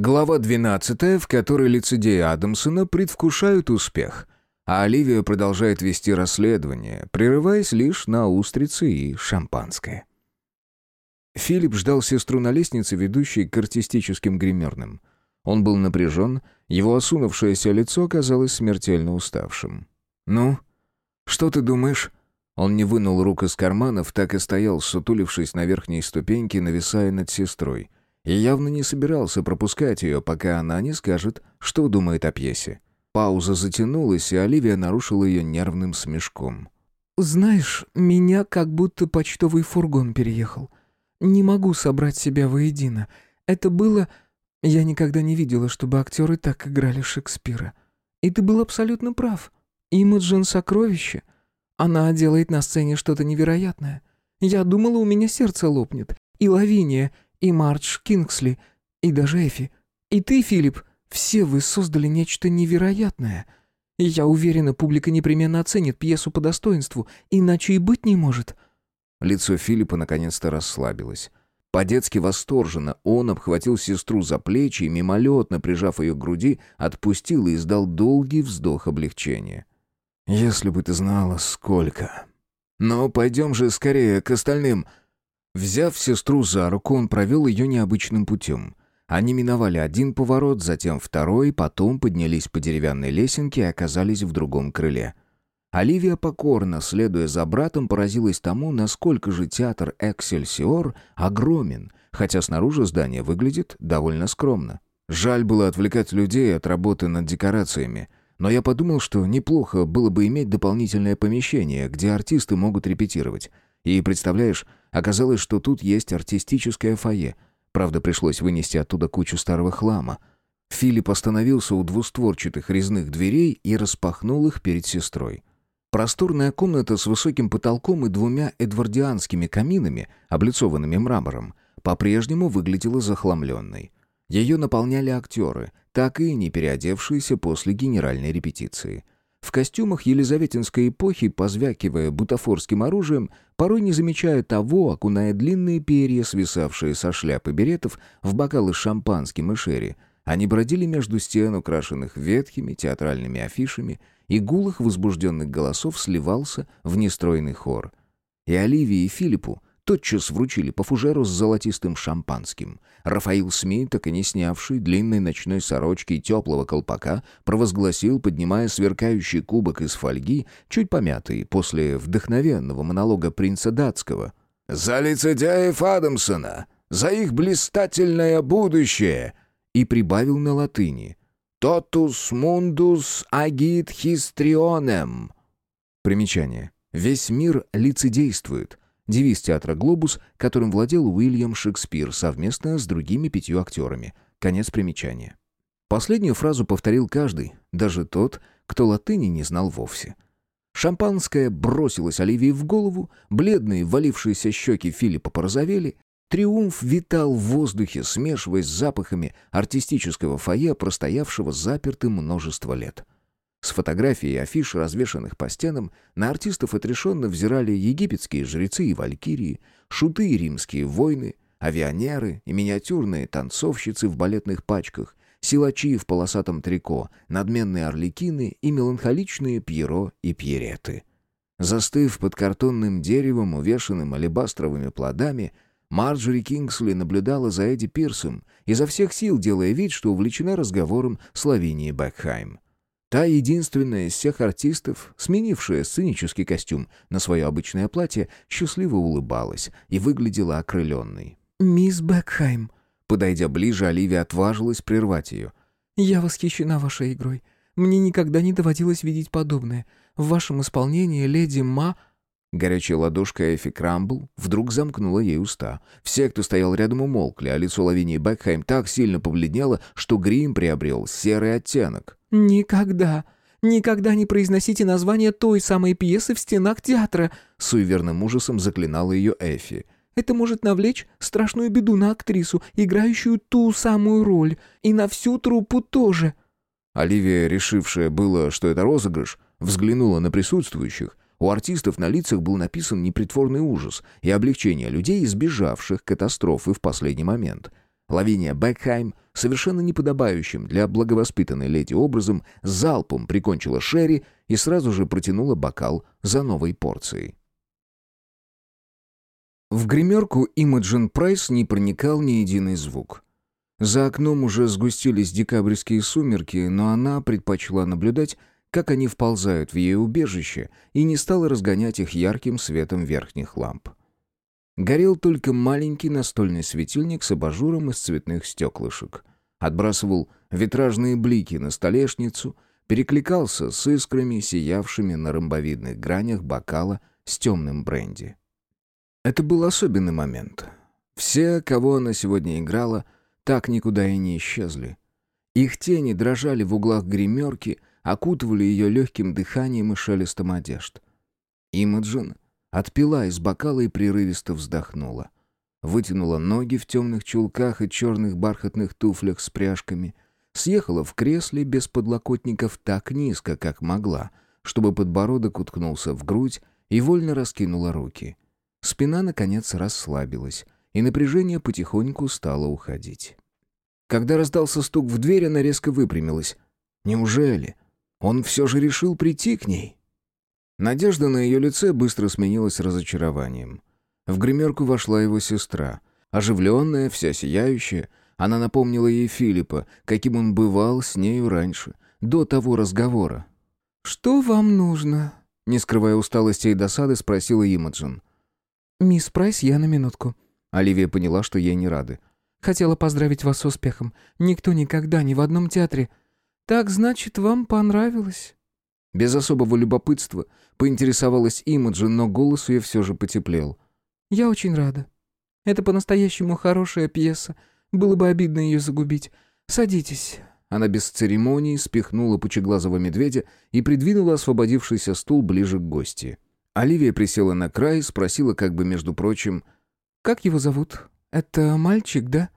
Глава 12, в которой лицедеи Адамсона предвкушают успех, а Оливия продолжает вести расследование, прерываясь лишь на устрицы и шампанское. Филипп ждал сестру на лестнице, ведущей к артистическим гримерным. Он был напряжен, его осунувшееся лицо казалось смертельно уставшим. «Ну, что ты думаешь?» Он не вынул рук из карманов, так и стоял, сутулившись на верхней ступеньке, нависая над сестрой — и явно не собирался пропускать ее, пока она не скажет, что думает о пьесе. Пауза затянулась, и Оливия нарушила ее нервным смешком. «Знаешь, меня как будто почтовый фургон переехал. Не могу собрать себя воедино. Это было... Я никогда не видела, чтобы актеры так играли Шекспира. И ты был абсолютно прав. Имаджин — сокровище. Она делает на сцене что-то невероятное. Я думала, у меня сердце лопнет. И Лавиния, и Мардж Кингсли, и даже Эфи. И ты, Филипп, все вы создали нечто невероятное. И я уверена, публика непременно оценит пьесу по достоинству, иначе и быть не может». Лицо Филиппа наконец-то расслабилось. По-детски восторженно он обхватил сестру за плечи и, мимолетно прижав ее к груди, отпустил и издал долгий вздох облегчения. «Если бы ты знала, сколько...» «Но пойдем же скорее к остальным», Взяв сестру за руку, он провел ее необычным путем. Они миновали один поворот, затем второй, потом поднялись по деревянной лесенке и оказались в другом крыле. Оливия покорно, следуя за братом, поразилась тому, насколько же театр «Эксельсиор» огромен, хотя снаружи здание выглядит довольно скромно. Жаль было отвлекать людей от работы над декорациями, но я подумал, что неплохо было бы иметь дополнительное помещение, где артисты могут репетировать. И, представляешь, Оказалось, что тут есть артистическое фойе. Правда, пришлось вынести оттуда кучу старого хлама. Филипп остановился у двустворчатых резных дверей и распахнул их перед сестрой. Просторная комната с высоким потолком и двумя эдвардианскими каминами, облицованными мрамором, по-прежнему выглядела захламленной. Ее наполняли актеры, так и не переодевшиеся после генеральной репетиции – в костюмах елизаветинской эпохи, позвякивая бутафорским оружием, порой не замечая того, окуная длинные перья, свисавшие со шляпы беретов, в бокалы с шампанским и шерри, они бродили между стен, украшенных ветхими театральными афишами, и гул их возбужденных голосов сливался в нестройный хор. И Оливии и Филиппу тотчас вручили по фужеру с золотистым шампанским. Рафаил Смей, так и не снявший длинной ночной сорочки и теплого колпака, провозгласил, поднимая сверкающий кубок из фольги, чуть помятый после вдохновенного монолога принца датского. «За лицедеев Адамсона! За их блистательное будущее!» и прибавил на латыни «Тотус мундус агит хистрионем». Примечание. Весь мир лицедействует. Девиз театра «Глобус», которым владел Уильям Шекспир совместно с другими пятью актерами. Конец примечания. Последнюю фразу повторил каждый, даже тот, кто латыни не знал вовсе. Шампанское бросилось Оливии в голову, бледные валившиеся щеки Филиппа порозовели, Триумф витал в воздухе, смешиваясь с запахами артистического фойе, простоявшего запертым множество лет. С фотографий и афиш, развешанных по стенам, на артистов отрешенно взирали египетские жрецы и валькирии, шуты и римские воины, авианеры и миниатюрные танцовщицы в балетных пачках, силачи в полосатом трико, надменные орликины и меланхоличные пьеро и пьереты. Застыв под картонным деревом, увешанным алебастровыми плодами, Марджори Кингсли наблюдала за Эдди Пирсом, изо всех сил делая вид, что увлечена разговором с Лавинией Бекхайм. Та единственная из всех артистов, сменившая сценический костюм на свое обычное платье, счастливо улыбалась и выглядела окрыленной. «Мисс Бекхайм», Подойдя ближе, Оливия отважилась прервать ее. «Я восхищена вашей игрой. Мне никогда не доводилось видеть подобное. В вашем исполнении леди Ма Горячая ладошка Эфи Крамбл вдруг замкнула ей уста. Все, кто стоял рядом, умолкли, а лицо Лавинии Бекхайм так сильно побледнело, что грим приобрел серый оттенок. «Никогда, никогда не произносите название той самой пьесы в стенах театра!» С суеверным ужасом заклинала ее Эфи. «Это может навлечь страшную беду на актрису, играющую ту самую роль, и на всю труппу тоже!» Оливия, решившая было, что это розыгрыш, взглянула на присутствующих — у артистов на лицах был написан непритворный ужас и облегчение людей, избежавших катастрофы в последний момент. Лавиния Бекхайм, совершенно неподобающим для благовоспитанной леди образом, залпом прикончила Шерри и сразу же протянула бокал за новой порцией. В гримерку Имаджин Прайс не проникал ни единый звук. За окном уже сгустились декабрьские сумерки, но она предпочла наблюдать, как они вползают в ее убежище, и не стала разгонять их ярким светом верхних ламп. Горел только маленький настольный светильник с абажуром из цветных стеклышек. Отбрасывал витражные блики на столешницу, перекликался с искрами, сиявшими на ромбовидных гранях бокала с темным бренди. Это был особенный момент. Все, кого она сегодня играла, так никуда и не исчезли. Их тени дрожали в углах гримерки, окутывали ее легким дыханием и шелестом одежд. Имаджин отпила из бокала и прерывисто вздохнула. Вытянула ноги в темных чулках и черных бархатных туфлях с пряжками, съехала в кресле без подлокотников так низко, как могла, чтобы подбородок уткнулся в грудь и вольно раскинула руки. Спина, наконец, расслабилась, и напряжение потихоньку стало уходить. Когда раздался стук в дверь, она резко выпрямилась. Неужели? Он все же решил прийти к ней. Надежда на ее лице быстро сменилась разочарованием. В гримерку вошла его сестра. Оживленная, вся сияющая, она напомнила ей Филиппа, каким он бывал с нею раньше, до того разговора. «Что вам нужно?» Не скрывая усталости и досады, спросила Имаджин. «Мисс Прайс, я на минутку». Оливия поняла, что ей не рады. «Хотела поздравить вас с успехом. Никто никогда ни в одном театре «Так, значит, вам понравилось?» Без особого любопытства поинтересовалась Имаджин, но голос ее все же потеплел. «Я очень рада. Это по-настоящему хорошая пьеса. Было бы обидно ее загубить. Садитесь». Она без церемонии спихнула пучеглазого медведя и придвинула освободившийся стул ближе к гости. Оливия присела на край и спросила как бы между прочим... «Как его зовут? Это мальчик, да?»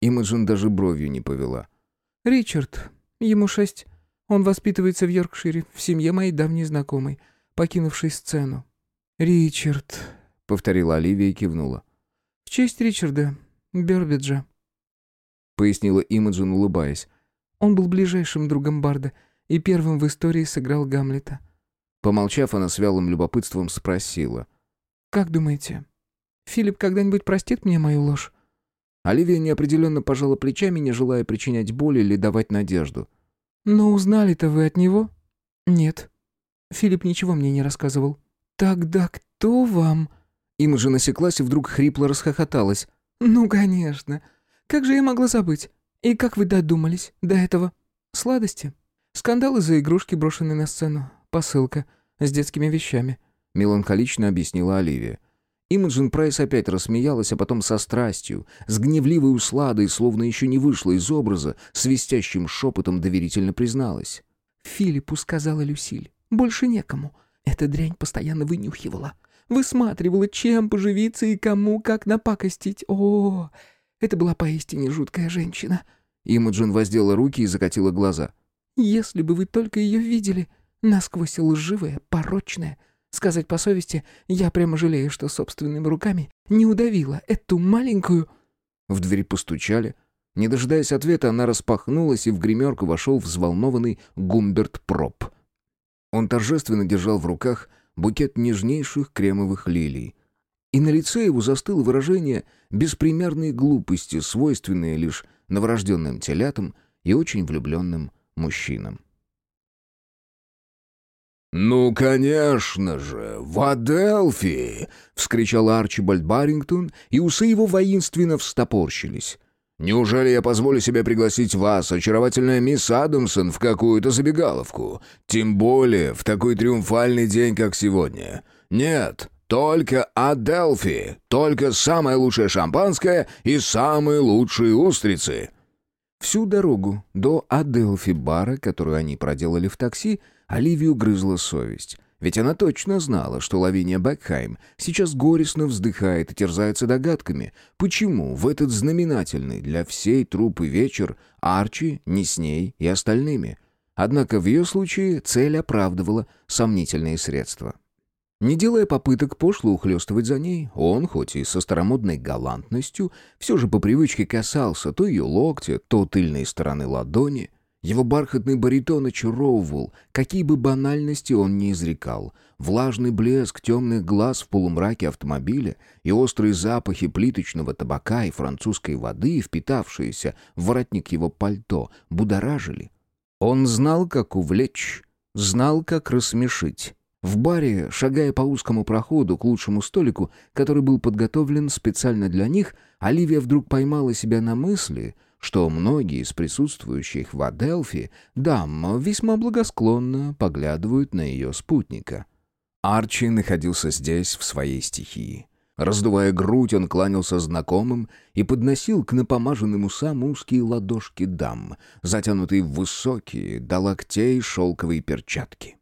Имаджин даже бровью не повела. «Ричард. Ему шесть. Он воспитывается в Йоркшире, в семье моей давней знакомой, покинувшей сцену. «Ричард», — повторила Оливия и кивнула. «В честь Ричарда Бербиджа», — пояснила Имаджин, улыбаясь. «Он был ближайшим другом Барда и первым в истории сыграл Гамлета». Помолчав, она с вялым любопытством спросила. «Как думаете, Филипп когда-нибудь простит мне мою ложь?» Оливия неопределенно пожала плечами, не желая причинять боль или давать надежду. «Но узнали-то вы от него?» «Нет. Филипп ничего мне не рассказывал». «Тогда кто вам?» Им же насеклась и вдруг хрипло расхохоталась. «Ну, конечно. Как же я могла забыть? И как вы додумались до этого? Сладости? Скандал из-за игрушки, брошенной на сцену. Посылка с детскими вещами», — меланхолично объяснила Оливия. Имаджин Прайс опять рассмеялась, а потом со страстью, с гневливой усладой, словно еще не вышла из образа, свистящим шепотом доверительно призналась. «Филиппу сказала Люсиль. Больше некому. Эта дрянь постоянно вынюхивала. Высматривала, чем поживиться и кому как напакостить. О, это была поистине жуткая женщина». Имаджин воздела руки и закатила глаза. «Если бы вы только ее видели, насквозь лживая, порочная, Сказать по совести, я прямо жалею, что собственными руками не удавила эту маленькую...» В дверь постучали. Не дожидаясь ответа, она распахнулась, и в гримерку вошел взволнованный Гумберт Проп. Он торжественно держал в руках букет нежнейших кремовых лилий. И на лице его застыло выражение беспримерной глупости, свойственное лишь новорожденным телятам и очень влюбленным мужчинам. «Ну, конечно же, в Аделфии!» — вскричал Арчибальд Баррингтон, и усы его воинственно встопорщились. «Неужели я позволю себе пригласить вас, очаровательная мисс Адамсон, в какую-то забегаловку? Тем более в такой триумфальный день, как сегодня. Нет, только Аделфи, только самое лучшее шампанское и самые лучшие устрицы». Всю дорогу до Аделфи бара, которую они проделали в такси, — Оливию грызла совесть. Ведь она точно знала, что Лавиния Бекхайм сейчас горестно вздыхает и терзается догадками, почему в этот знаменательный для всей труппы вечер Арчи не с ней и остальными. Однако в ее случае цель оправдывала сомнительные средства. Не делая попыток пошло ухлёстывать за ней, он, хоть и со старомодной галантностью, все же по привычке касался то ее локтя, то тыльной стороны ладони. Его бархатный баритон очаровывал, какие бы банальности он ни изрекал. Влажный блеск темных глаз в полумраке автомобиля и острые запахи плиточного табака и французской воды, впитавшиеся в воротник его пальто, будоражили. Он знал, как увлечь, знал, как рассмешить. В баре, шагая по узкому проходу к лучшему столику, который был подготовлен специально для них, Оливия вдруг поймала себя на мысли, что многие из присутствующих в Аделфи дам весьма благосклонно поглядывают на ее спутника. Арчи находился здесь в своей стихии. Раздувая грудь, он кланялся знакомым и подносил к напомаженным усам узкие ладошки дам, затянутые в высокие, до локтей шелковые перчатки.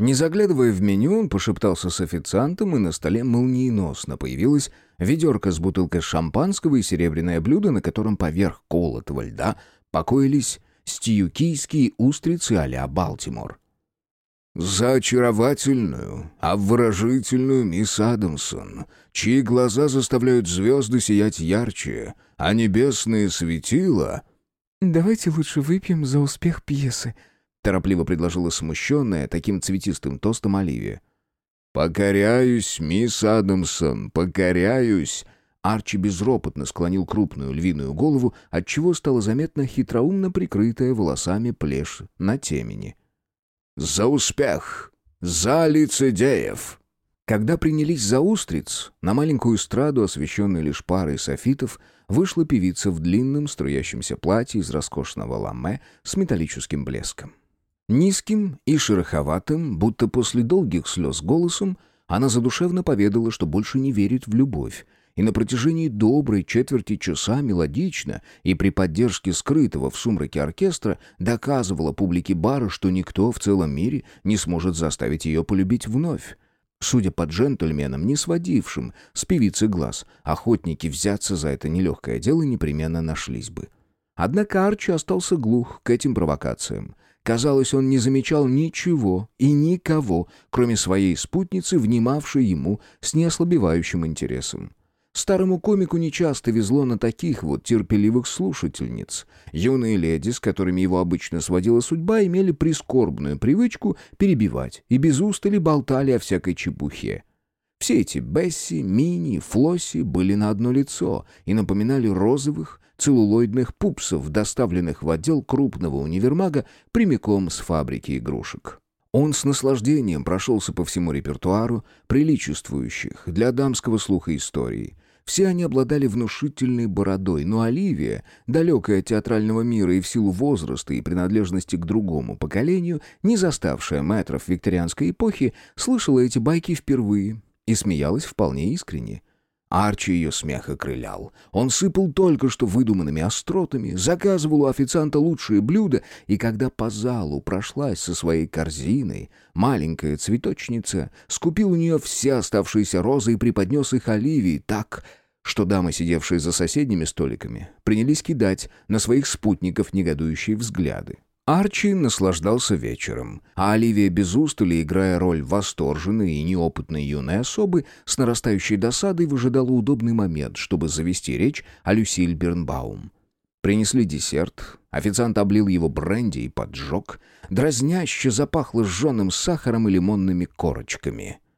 Не заглядывая в меню, он пошептался с официантом, и на столе молниеносно появилась ведерко с бутылкой шампанского и серебряное блюдо, на котором поверх колотого льда покоились стиюкийские устрицы а-ля Балтимор. «За очаровательную, обворожительную мисс Адамсон, чьи глаза заставляют звезды сиять ярче, а небесные светила...» «Давайте лучше выпьем за успех пьесы», торопливо предложила смущенная таким цветистым тостом Оливия. «Покоряюсь, мисс Адамсон, покоряюсь!» Арчи безропотно склонил крупную львиную голову, отчего стало заметно хитроумно прикрытая волосами плешь на темени. «За успех! За лицедеев!» Когда принялись за устриц, на маленькую эстраду, освещенную лишь парой софитов, вышла певица в длинном струящемся платье из роскошного ламе с металлическим блеском. Низким и шероховатым, будто после долгих слез голосом, она задушевно поведала, что больше не верит в любовь, и на протяжении доброй четверти часа мелодично и при поддержке скрытого в сумраке оркестра доказывала публике бара, что никто в целом мире не сможет заставить ее полюбить вновь. Судя по джентльменам, не сводившим с певицы глаз, охотники взяться за это нелегкое дело непременно нашлись бы. Однако Арчи остался глух к этим провокациям. Казалось, он не замечал ничего и никого, кроме своей спутницы, внимавшей ему с неослабевающим интересом. Старому комику нечасто везло на таких вот терпеливых слушательниц. Юные леди, с которыми его обычно сводила судьба, имели прискорбную привычку перебивать и без устали болтали о всякой чепухе. Все эти Бесси, Мини, Флосси были на одно лицо и напоминали розовых, целлулоидных пупсов, доставленных в отдел крупного универмага прямиком с фабрики игрушек. Он с наслаждением прошелся по всему репертуару, приличествующих для дамского слуха истории. Все они обладали внушительной бородой, но Оливия, далекая от театрального мира и в силу возраста и принадлежности к другому поколению, не заставшая мэтров викторианской эпохи, слышала эти байки впервые и смеялась вполне искренне. Арчи ее смех окрылял. Он сыпал только что выдуманными остротами, заказывал у официанта лучшие блюда, и когда по залу прошлась со своей корзиной, маленькая цветочница скупил у нее все оставшиеся розы и преподнес их Оливии так, что дамы, сидевшие за соседними столиками, принялись кидать на своих спутников негодующие взгляды. Арчи наслаждался вечером, а Оливия без устали, играя роль восторженной и неопытной юной особы, с нарастающей досадой выжидала удобный момент, чтобы завести речь о Люсиль Бернбаум. Принесли десерт, официант облил его бренди и поджег, дразняще запахло сжженным сахаром и лимонными корочками —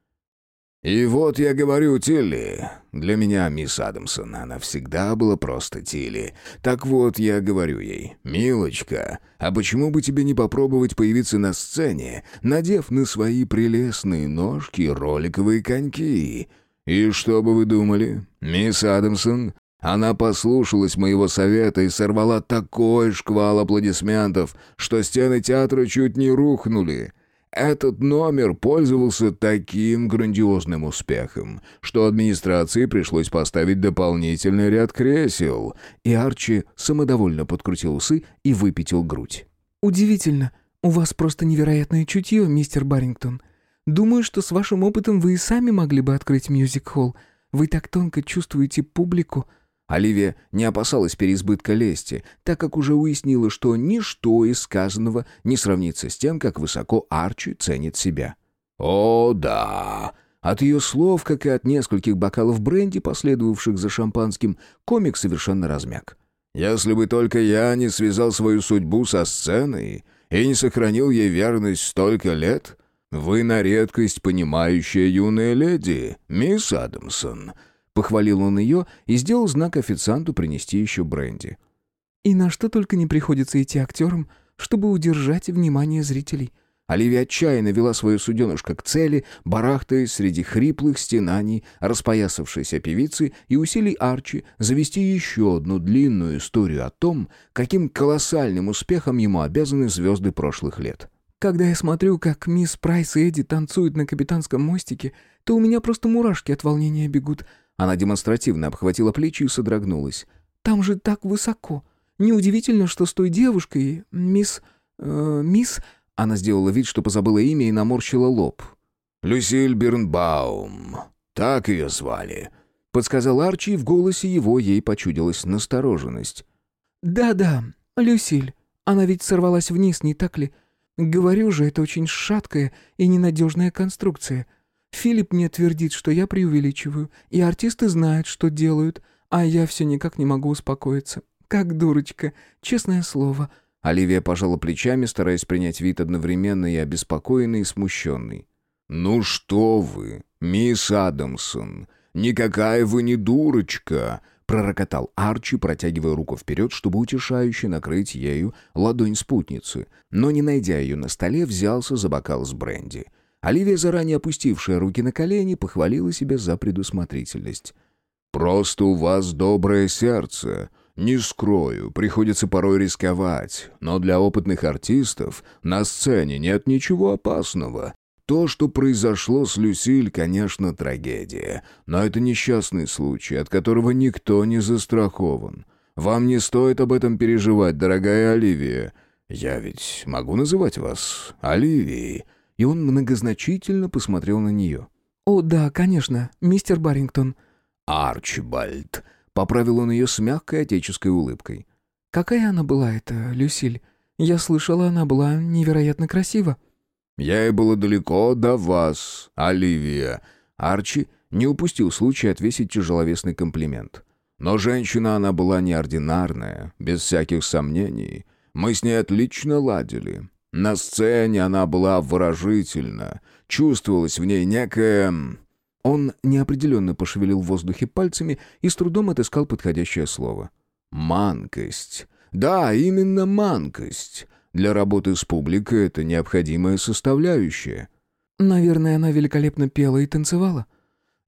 «И вот я говорю Тилли. Для меня, мисс Адамсон, она всегда была просто Тилли. Так вот, я говорю ей, «Милочка, а почему бы тебе не попробовать появиться на сцене, надев на свои прелестные ножки роликовые коньки?» И что бы вы думали, мисс Адамсон? Она послушалась моего совета и сорвала такой шквал аплодисментов, что стены театра чуть не рухнули. Этот номер пользовался таким грандиозным успехом, что администрации пришлось поставить дополнительный ряд кресел. И Арчи самодовольно подкрутил усы и выпятил грудь. «Удивительно. У вас просто невероятное чутье, мистер Баррингтон. Думаю, что с вашим опытом вы и сами могли бы открыть мюзик-холл. Вы так тонко чувствуете публику». Оливия не опасалась переизбытка лести, так как уже уяснила, что ничто из сказанного не сравнится с тем, как высоко Арчи ценит себя. «О, да!» От ее слов, как и от нескольких бокалов бренди, последовавших за шампанским, комик совершенно размяк. «Если бы только я не связал свою судьбу со сценой и не сохранил ей верность столько лет, вы на редкость понимающая юная леди, мисс Адамсон», Похвалил он ее и сделал знак официанту принести еще бренди. «И на что только не приходится идти актерам, чтобы удержать внимание зрителей», Оливия отчаянно вела свое суденышко к цели, барахтаясь среди хриплых стенаний распоясавшейся певицы и усилий Арчи завести еще одну длинную историю о том, каким колоссальным успехом ему обязаны звезды прошлых лет. «Когда я смотрю, как мисс Прайс и Эдди танцуют на капитанском мостике, то у меня просто мурашки от волнения бегут». Она демонстративно обхватила плечи и содрогнулась. «Там же так высоко. Неудивительно, что с той девушкой, мисс... Э, мисс...» Она сделала вид, что позабыла имя и наморщила лоб. «Люсиль Бернбаум. Так ее звали», — подсказал Арчи, и в голосе его ей почудилась настороженность. «Да-да, Люсиль. Она ведь сорвалась вниз, не так ли? Говорю же, это очень шаткая и ненадежная конструкция. Филипп мне твердит, что я преувеличиваю, и артисты знают, что делают, а я все никак не могу успокоиться. Как дурочка, честное слово». Оливия пожала плечами, стараясь принять вид одновременно и обеспокоенный, и смущенный. «Ну что вы, мисс Адамсон, никакая вы не дурочка!» пророкотал Арчи, протягивая руку вперед, чтобы утешающе накрыть ею ладонь спутницы, но, не найдя ее на столе, взялся за бокал с бренди. Оливия, заранее опустившая руки на колени, похвалила себя за предусмотрительность. «Просто у вас доброе сердце. Не скрою, приходится порой рисковать, но для опытных артистов на сцене нет ничего опасного. То, что произошло с Люсиль, конечно, трагедия, но это несчастный случай, от которого никто не застрахован. Вам не стоит об этом переживать, дорогая Оливия. Я ведь могу называть вас Оливией?» И он многозначительно посмотрел на нее. «О, да, конечно, мистер Баррингтон». «Арчибальд», Поправил он ее с мягкой отеческой улыбкой. «Какая она была, эта Люсиль? Я слышала, она была невероятно красива». «Я и было далеко до вас, Оливия». Арчи не упустил случая отвесить тяжеловесный комплимент. Но женщина она была неординарная, без всяких сомнений. Мы с ней отлично ладили. На сцене она была выражительна. Чувствовалась в ней некая он неопределенно пошевелил в воздухе пальцами и с трудом отыскал подходящее слово. «Манкость. Да, именно манкость. Для работы с публикой это необходимая составляющая». «Наверное, она великолепно пела и танцевала?»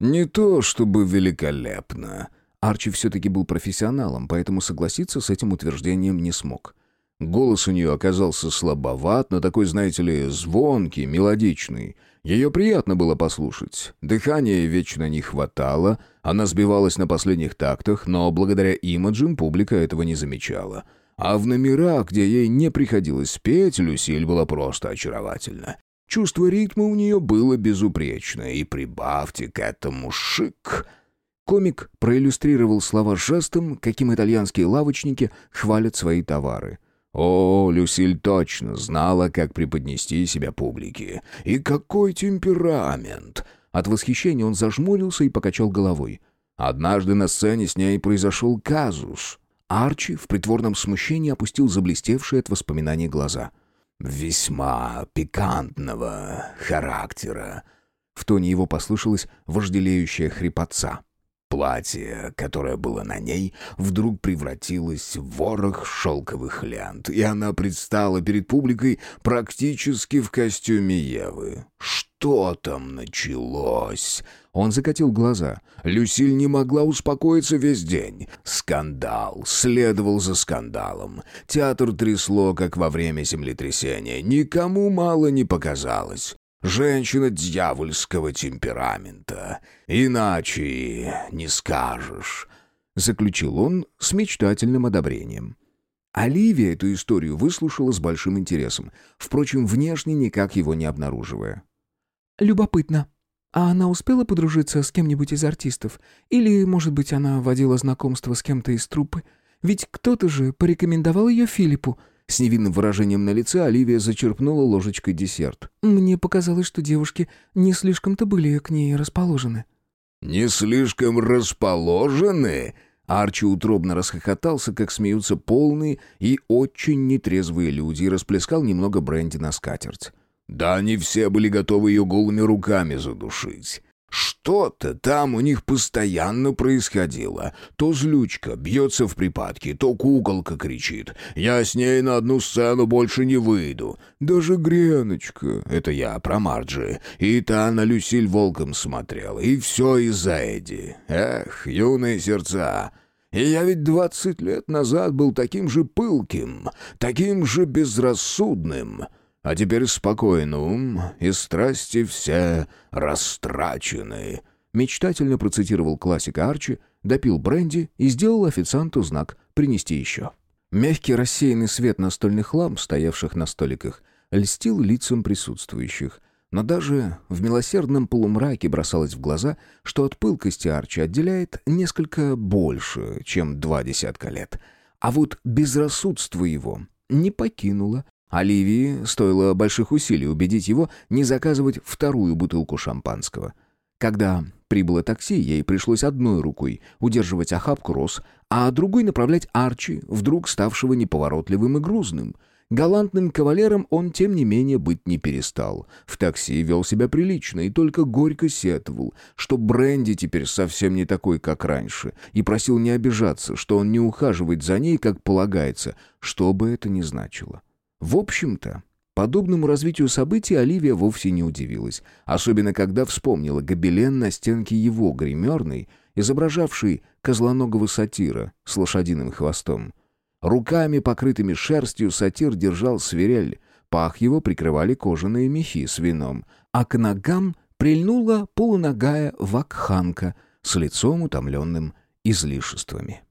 «Не то чтобы великолепно». Арчи все-таки был профессионалом, поэтому согласиться с этим утверждением не смог. Голос у нее оказался слабоват, но такой, знаете ли, звонкий, мелодичный — ее приятно было послушать. Дыхания вечно не хватало, она сбивалась на последних тактах, но благодаря имиджам публика этого не замечала. А в номерах, где ей не приходилось петь, Люсиль была просто очаровательна. Чувство ритма у нее было безупречное, и прибавьте к этому шик. Комик проиллюстрировал слова жестом, каким итальянские лавочники хвалят свои товары. О, Люсиль точно знала, как преподнести себя публике. И какой темперамент! От восхищения он зажмурился и покачал головой. Однажды на сцене с ней произошел казус. Арчи в притворном смущении опустил заблестевшие от воспоминаний глаза. «Весьма пикантного характера». В тоне его послышалась вожделеющая хрипотца. Платье, которое было на ней, вдруг превратилось в ворох шелковых лент, и она предстала перед публикой практически в костюме Евы. Что там началось? Он закатил глаза. Люсиль не могла успокоиться весь день. Скандал следовал за скандалом. Театр трясло, как во время землетрясения. Никому мало не показалось. Женщина дьявольского темперамента. Иначе не скажешь», — заключил он с мечтательным одобрением. Оливия эту историю выслушала с большим интересом, впрочем, внешне никак его не обнаруживая. «Любопытно. А она успела подружиться с кем-нибудь из артистов? Или, может быть, она водила знакомство с кем-то из труппы? Ведь кто-то же порекомендовал ее Филиппу», С невинным выражением на лице Оливия зачерпнула ложечкой десерт. «Мне показалось, что девушки не слишком-то были к ней расположены». «Не слишком расположены?» Арчи утробно расхохотался, как смеются полные и очень нетрезвые люди, и расплескал немного бренди на скатерть. «Да они все были готовы ее голыми руками задушить. Что-то там у них постоянно происходило. То злючка бьется в припадке, то куколка кричит. Я с ней на одну сцену больше не выйду. Даже Греночка, это я про Марджи, и та на Люсиль волком смотрела. И все из-за Эдди. Эх, юные сердца. И я ведь двадцать лет назад был таким же пылким, таким же безрассудным». А теперь спокойно ум, и страсти все растрачены». Мечтательно процитировал классика Арчи, допил бренди и сделал официанту знак «принести еще». Мягкий рассеянный свет настольных ламп, стоявших на столиках, льстил лицам присутствующих. Но даже в милосердном полумраке бросалось в глаза, что от пылкости Арчи отделяет несколько больше, чем два десятка лет. А вот безрассудство его не покинуло Оливии стоило больших усилий убедить его не заказывать вторую бутылку шампанского. Когда прибыло такси, ей пришлось одной рукой удерживать охапку роз, а другой направлять Арчи, вдруг ставшего неповоротливым и грузным. Галантным кавалером он, тем не менее, быть не перестал. В такси вел себя прилично и только горько сетовал, что Бренди теперь совсем не такой, как раньше, и просил не обижаться, что он не ухаживает за ней, как полагается, что бы это ни значило. В общем-то, подобному развитию событий Оливия вовсе не удивилась, особенно когда вспомнила гобелен на стенке его гримерной, изображавший козлоногого сатира с лошадиным хвостом. Руками, покрытыми шерстью, сатир держал свирель, пах его прикрывали кожаные мехи с вином, а к ногам прильнула полуногая вакханка с лицом утомленным излишествами.